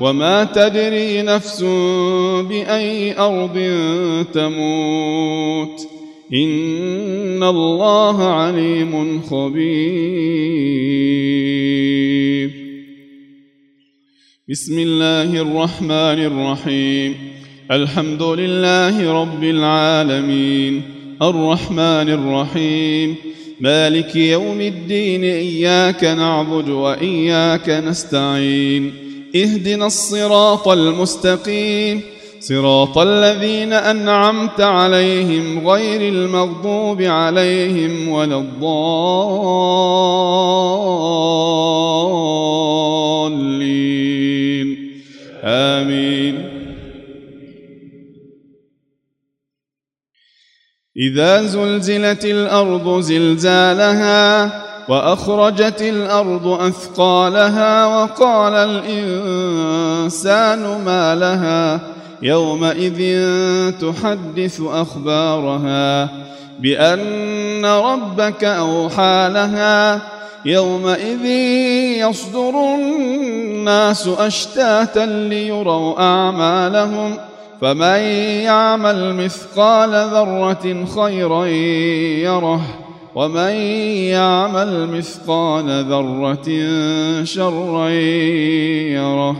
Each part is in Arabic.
وما تدري نفس بأي أرض تموت. إن الله عليم خبير. بسم الله الرحمن الرحيم. الحمد لله رب العالمين. الرحمن الرحيم. مالك يوم الدين إياك نعبد وإياك نستعين. اهدنا الصراط المستقيم. صراط الذين أنعمت عليهم غير المغضوب عليهم ولا الضالين. آمين. إذا زلزلت الأرض زلزالها وأخرجت الأرض أثقالها وقال الإنسان ما لها يومئذ تحدث أخبارها بأن ربك أوحى لها يومئذ يصدر الناس أشتاتا ليروا أعمالهم فمن يعمل مثقال ذرة خيرا يره ومن يعمل مثقال ذرة شرا يره.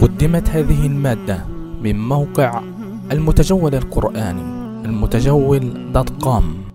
قدمت هذه المادة من موقع المتجول القرآني المتجول دوت كوم.